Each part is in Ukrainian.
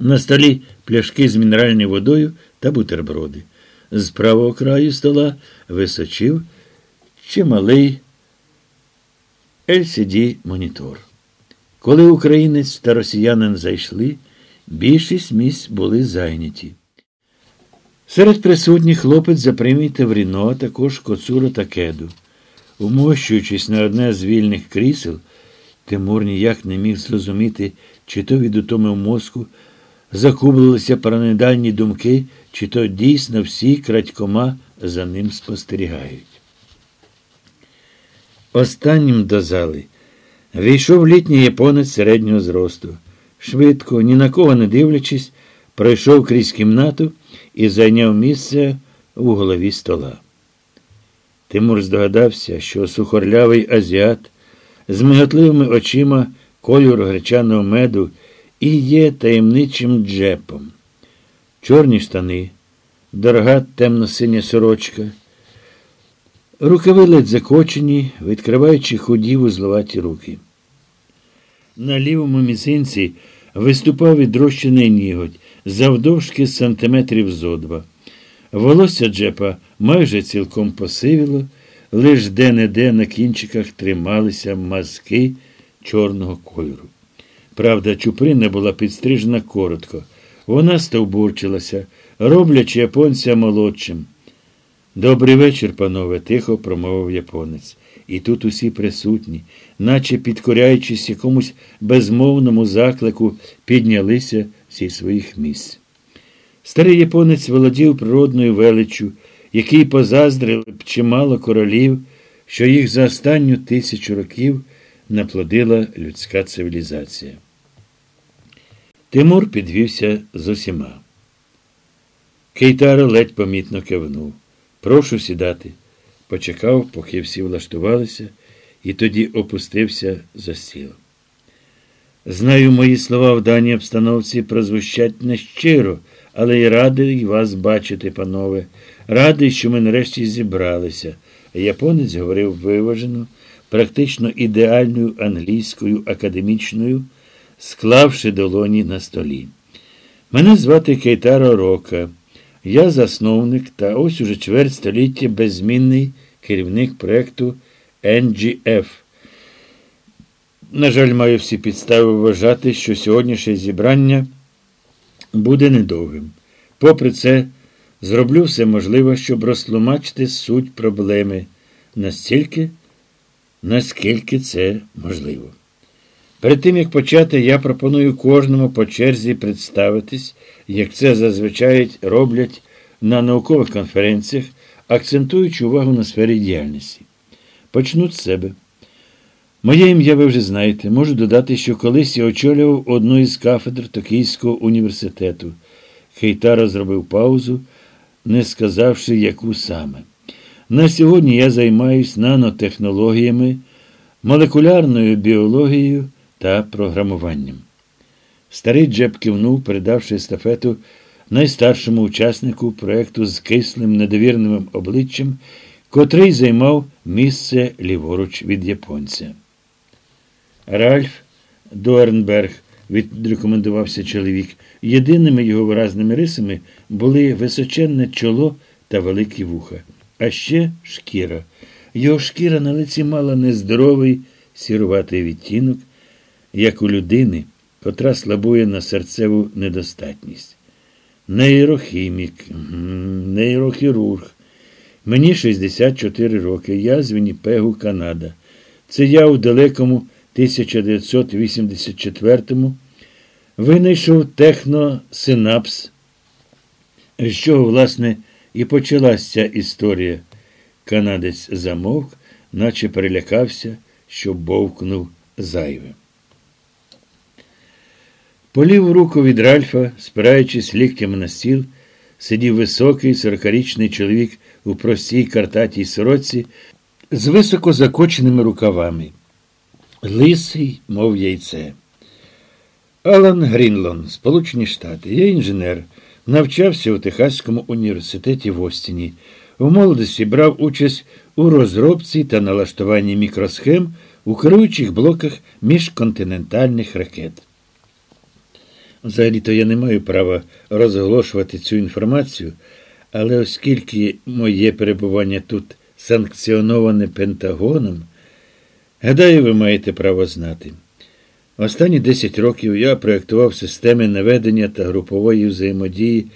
На столі пляшки з мінеральною водою та бутерброди. З правого краю стола височив чималий LCD-монітор. Коли українець та росіянин зайшли, більшість місць були зайняті. Серед присутніх хлопець запримітив Ріно, а також Коцуру та кеду. Умощуючись на одне з вільних крісел, Тимур ніяк не міг зрозуміти, чи то від утоми в мозку закублилися параноїдальні думки, чи то дійсно всі крадькома за ним спостерігають. Останнім до зали війшов літній японець середнього зросту. Швидко, ні на кого не дивлячись, пройшов крізь кімнату і зайняв місце у голові стола. Тимур здогадався, що сухорлявий азіат з миготливими очима кольору гречаного меду і є таємничим джепом. Чорні штани, дорога темно-синя сорочка, рукави ледь закочені, відкриваючи худі вузловаті руки. На лівому мізинці виступав відрощений ніготь, завдовжки сантиметрів зо два. Волосся Джепа майже цілком посивіло, лиш де-не-де на кінчиках трималися мазки чорного кольору. Правда, чуприна була підстрижена коротко. Вона стовбурчилася, роблячи японця молодшим. Добрий вечір, панове, тихо промовив японець. І тут усі присутні, наче підкоряючись якомусь безмовному заклику, піднялися зі своїх місць. Старий японець володів природною величчю, який позаздрили б чимало королів, що їх за останню тисячу років наплодила людська цивілізація. Тимур підвівся з усіма. Кейтаро ледь помітно кивнув. Прошу сідати. Почекав, поки всі влаштувалися, і тоді опустився за стіл. Знаю, мої слова в даній обстановці прозвучать нещиро, але й радий вас бачити, панове. Радий, що ми нарешті зібралися. Японець говорив виважено, практично ідеальною англійською академічною, склавши долоні на столі. Мене звати Кейтаро Рока. Я засновник та ось уже чверть століття беззмінний керівник проєкту NGF. На жаль, маю всі підстави вважати, що сьогоднішнє зібрання буде недовгим. Попри це, зроблю все можливе, щоб розтлумачити суть проблеми настільки, наскільки це можливо. Перед тим, як почати, я пропоную кожному по черзі представитись, як це зазвичай роблять на наукових конференціях, акцентуючи увагу на сфері діяльності. Почну з себе. Моє ім'я ви вже знаєте. Можу додати, що колись я очолював одну із кафедр Токійського університету. Хейтара зробив паузу, не сказавши, яку саме. На сьогодні я займаюся нанотехнологіями, молекулярною біологією та програмуванням. Старий Джеб кивнув, передавши естафету найстаршому учаснику проєкту з кислим недовірним обличчям, котрий займав місце ліворуч від японця. Ральф Дуернберг, відрекомендувався чоловік. Єдиними його виразними рисами були височенне чоло та великі вуха, а ще шкіра. Його шкіра на лиці мала нездоровий сіруватий відтінок, як у людини, котра слабує на серцеву недостатність. Нейрохімік, нейрохірург. Мені 64 роки. Я з Вінніпегу, Канада. Це я у далекому 1984-му винайшов техносинапс, з чого, власне, і почалася ця історія. Канадець замовк, наче перелякався, що бовкнув зайве. По ліву руку від Ральфа, спираючись ліктями на стіл, сидів високий сорокарічний чоловік у простій картатій сорочці з високо закоченими рукавами. Лисий, мов яйце. Алан Грінлон, Сполучені Штати. Я інженер. Навчався у Техаському університеті в Остіні. У молодості брав участь у розробці та налаштуванні мікросхем у керуючих блоках міжконтинентальних ракет. Взагалі-то я не маю права розголошувати цю інформацію, але оскільки моє перебування тут санкціоноване Пентагоном, гадаю, ви маєте право знати. Останні 10 років я проєктував системи наведення та групової взаємодії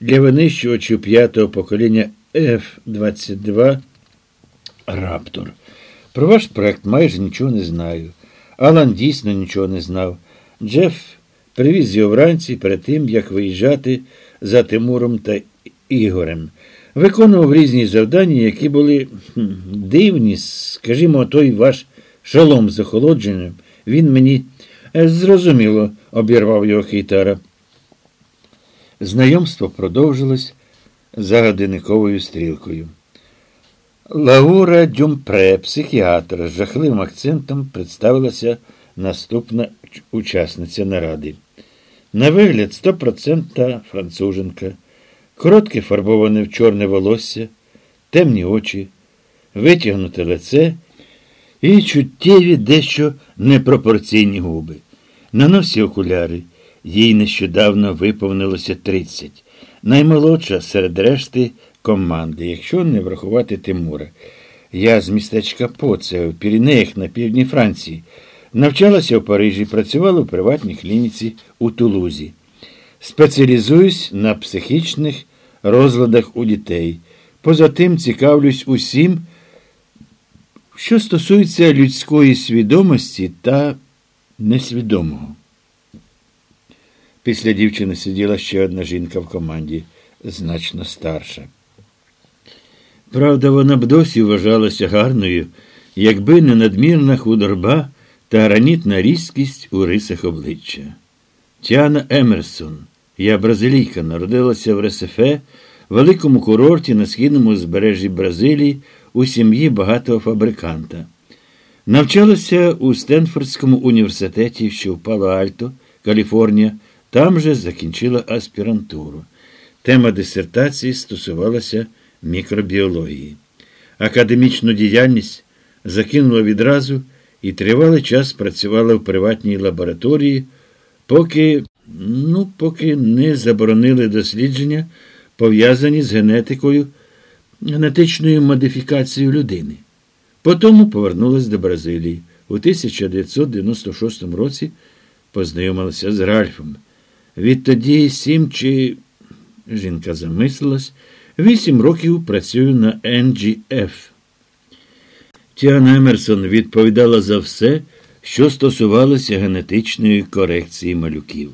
для винищувачів п'ятого покоління F-22 Раптор. Про ваш проект майже нічого не знаю. Алан дійсно нічого не знав. Джеф привіз його вранці перед тим, як виїжджати за Тимуром та Ігорем. Виконував різні завдання, які були дивні, скажімо, той ваш шолом з охолодженням. Він мені «Е, зрозуміло, обірвав його хейтара. Знайомство продовжилось за годинниковою стрілкою. Лаура Дюмпре, психіатр, з жахливим акцентом представилася наступна учасниця наради. На вигляд 100% француженка, коротке фарбоване в чорне волосся, темні очі, витягнуте лице і чуттєві дещо непропорційні губи. На носі окуляри. Їй нещодавно виповнилося 30. Наймолодша серед решти команди, якщо не врахувати Тимура. Я з містечка Поце в Пірінеях на півдні Франції. Навчалася в Парижі, працювала в приватній клініці у Тулузі. Спеціалізуюсь на психічних розладах у дітей. Поза тим цікавлюсь усім, що стосується людської свідомості та несвідомого. Після дівчини сиділа ще одна жінка в команді, значно старша. Правда, вона б досі вважалася гарною, якби не надмірна худорба та гранітна різкість у рисах обличчя. Тіана Емерсон, я бразилійка, народилася в Ресефе, великому курорті на східному узбережжі Бразилії у сім'ї багатого фабриканта. Навчалася у Стенфордському університеті, що в Пало-Альто, Каліфорнія, там же закінчила аспірантуру. Тема дисертації стосувалася мікробіології. Академічну діяльність закинула відразу і тривалий час працювала в приватній лабораторії, поки, ну, поки не заборонили дослідження, пов'язані з генетикою, генетичною модифікацією людини. Потім повернулась до Бразилії. У 1996 році познайомилася з Ральфом. Відтоді сім чи жінка замислилась, вісім років працюю на NGF. Тіана Емерсон відповідала за все, що стосувалося генетичної корекції малюків.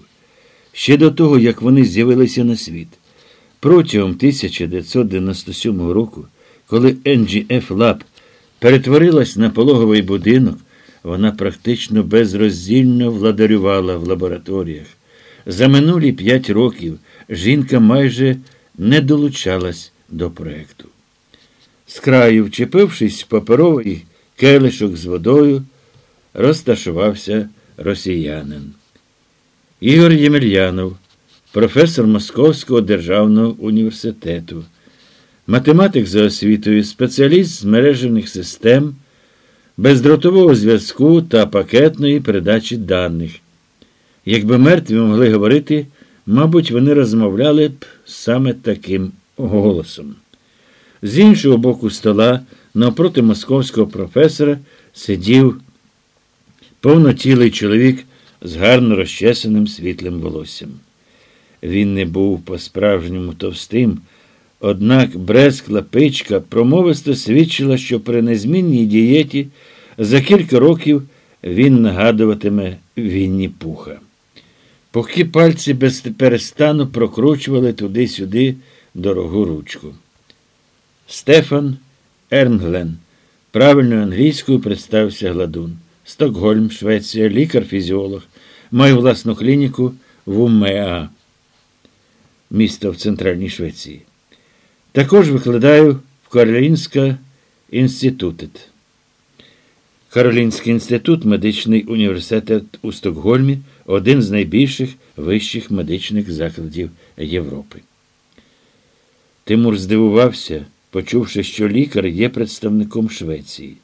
Ще до того, як вони з'явилися на світ. Протягом 1997 року, коли NGF Lab перетворилась на пологовий будинок, вона практично безроздільно владарювала в лабораторіях. За минулі п'ять років жінка майже не долучалась до проекту. З краю, вчепившись в паперовий келишок з водою, розташувався росіянин. Ігор Ємельянов, професор Московського державного університету, математик за освітою, спеціаліст з мережевних систем, бездротового зв'язку та пакетної передачі даних. Якби мертві могли говорити, мабуть, вони розмовляли б саме таким голосом. З іншого боку стола, навпроти московського професора, сидів повнотілий чоловік з гарно розчесаним світлим волоссям. Він не був по-справжньому товстим, однак брескла пичка промовисто свідчила, що при незмінній дієті за кілька років він нагадуватиме Вінні Пуха. Пухкі пальці без перестану прокручували туди-сюди дорогу ручку. Стефан Ернглен. Правильною англійською представився гладун. Стокгольм, Швеція, лікар-фізіолог. Маю власну клініку в УМЕА, місто в Центральній Швеції. Також викладаю в Каролінська інститутет. Каролінський інститут, медичний університет у Стокгольмі, один з найбільших вищих медичних закладів Європи. Тимур здивувався, почувши, що лікар є представником Швеції.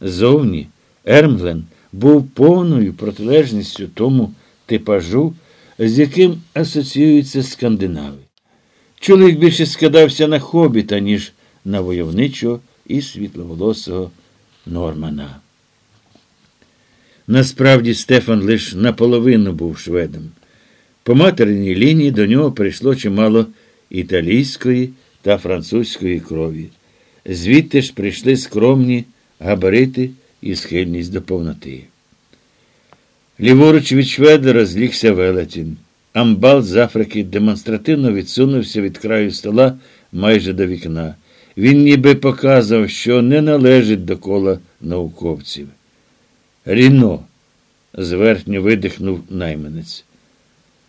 Зовні Ермглен був повною протилежністю тому типажу, з яким асоціюються скандинави. Чоловік більше скидався на хобіта, ніж на войовничого і світловолосого Нормана. Насправді Стефан лише наполовину був шведом. По материнній лінії до нього прийшло чимало італійської та французької крові. Звідти ж прийшли скромні габарити і схильність до повноти. Ліворуч від шведа розлігся велетін. Амбал з Африки демонстративно відсунувся від краю стола майже до вікна. Він ніби показав, що не належить до кола науковців. Ріно, зверхньо видихнув найманець.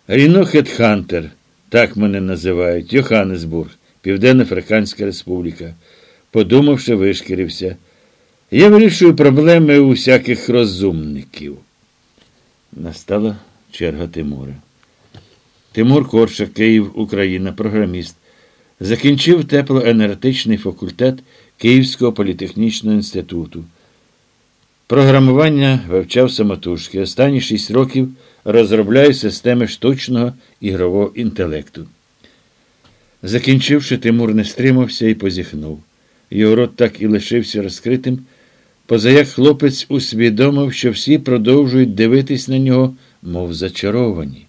Ріно Хетхантер, так мене називають, Йоханнесбург, Південно-Африканська Республіка. Подумавши, вишкірився. Я вирішую проблеми усяких розумників. Настала черга Тимура. Тимур Коршак, Київ, Україна, програміст. Закінчив теплоенергетичний факультет Київського політехнічного інституту. Програмування вивчав самотужки. Останні шість років розробляє системи штучного ігрового інтелекту. Закінчивши, Тимур не стримався і позіхнув. Його рот так і лишився розкритим, позаяк хлопець усвідомив, що всі продовжують дивитись на нього, мов зачаровані.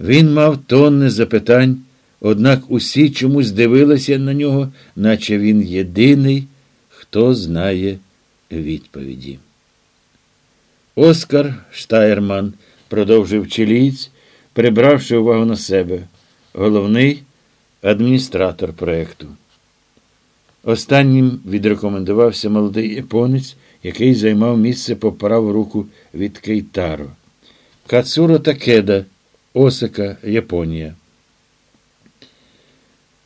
Він мав тонни запитань, однак усі чомусь дивилися на нього, наче він єдиний, хто знає відповіді. Оскар Штайерман продовжив чилієць, прибравши увагу на себе, головний адміністратор проєкту. Останнім відрекомендувався молодий японець, який займав місце по праву руку від Кейтаро. Кацуро Такеда, Осака, Японія.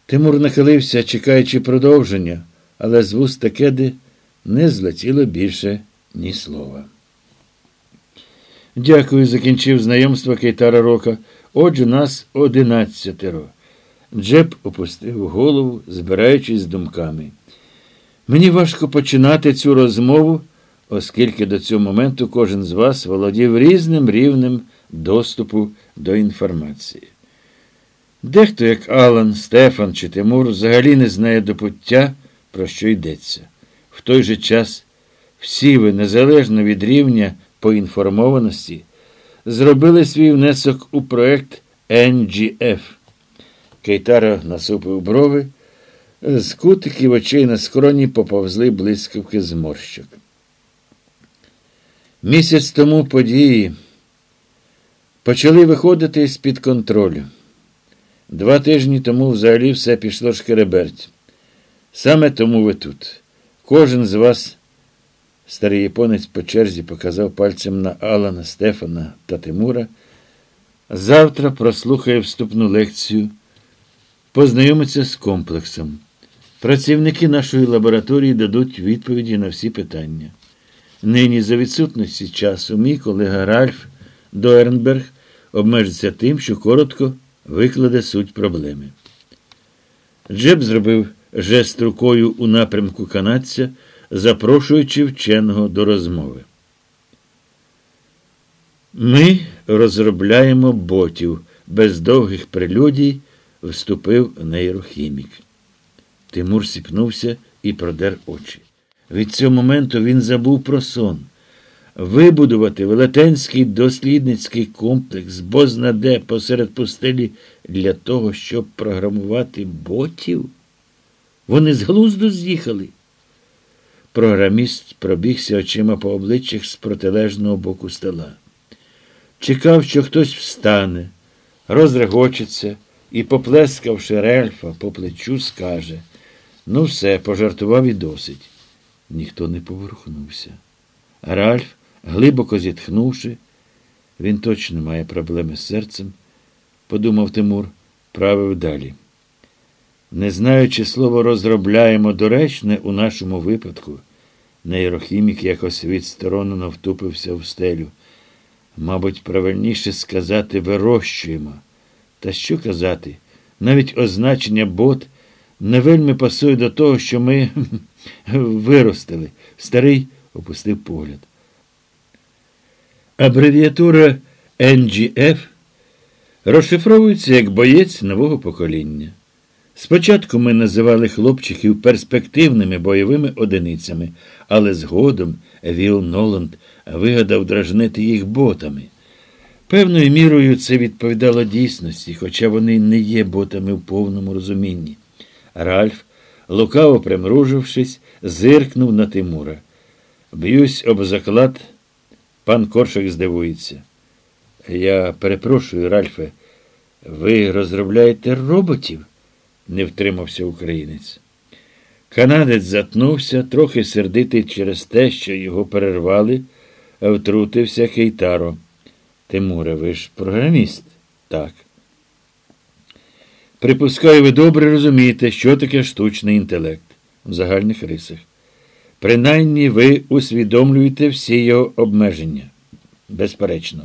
Тимур нахилився, чекаючи продовження, але з вуст Такеди не злетіло більше ні слова. Дякую, закінчив знайомство Кейтара Рока. Отже, нас одинадцятеро. Джеб опустив голову, збираючись з думками. Мені важко починати цю розмову, оскільки до цього моменту кожен з вас володів різним рівнем доступу до інформації. Дехто, як Алан, Стефан чи Тимур, взагалі не знає до пуття, про що йдеться. В той же час всі ви, незалежно від рівня поінформованості, зробили свій внесок у проект NGF. Кейтара насупив брови, з кутиків очей на скроні поповзли блискавки зморщок. Місяць тому події почали виходити з-під контролю. Два тижні тому взагалі все пішло шкереберть. Саме тому ви тут. Кожен з вас, старий японець по черзі показав пальцем на Алана, Стефана та Тимура. Завтра прослухає вступну лекцію, познайомиться з комплексом. Працівники нашої лабораторії дадуть відповіді на всі питання. Нині, за відсутності часу, мій колега Ральф Доернберг обмежиться тим, що коротко викладе суть проблеми. Джеб зробив жест рукою у напрямку канадця, запрошуючи вченого до розмови. Ми розробляємо ботів, без довгих прелюдій вступив нейрохімік. Тимур сіпнувся і продер очі. Від цього моменту він забув про сон. Вибудувати велетенський дослідницький комплекс бознаде посеред пустелі для того, щоб програмувати ботів. Вони з глузду з'їхали. Програміст пробігся очима по обличчях з протилежного боку стола. Чекав, що хтось встане, розрегочеться і, поплескавши рельфа по плечу, скаже ну, все, пожартував і досить. Ніхто не поворухнувся. Ральф, глибоко зітхнувши, він точно має проблеми з серцем, подумав Тимур, правив далі. Не знаючи слово розробляємо доречне у нашому випадку, нейрохімік якось відсторонено втупився в стелю. Мабуть, правильніше сказати, вирощуємо. Та що казати? Навіть означення бот не вельми пасує до того, що ми виростили. Старий опустив погляд. Абревіатура NGF Розшифровується як боєць нового покоління. Спочатку ми називали хлопчиків перспективними бойовими одиницями, але згодом Віл Ноланд вигадав дражнити їх ботами. Певною мірою це відповідало дійсності, хоча вони не є ботами в повному розумінні. Ральф, лукаво примружившись, зиркнув на Тимура. Б'юсь об заклад, пан Коршик здивується. Я перепрошую, Ральфе, ви розробляєте роботів? не втримався українець. Канадець затнувся, трохи сердитий через те, що його перервали, втрутився Кейтаро. Тимуре, ви ж програміст? Так. Припускаю, ви добре розумієте, що таке штучний інтелект в загальних рисах. Принаймні ви усвідомлюєте всі його обмеження. Безперечно.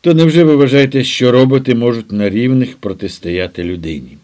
То невже ви вважаєте, що роботи можуть на рівних протистояти людині?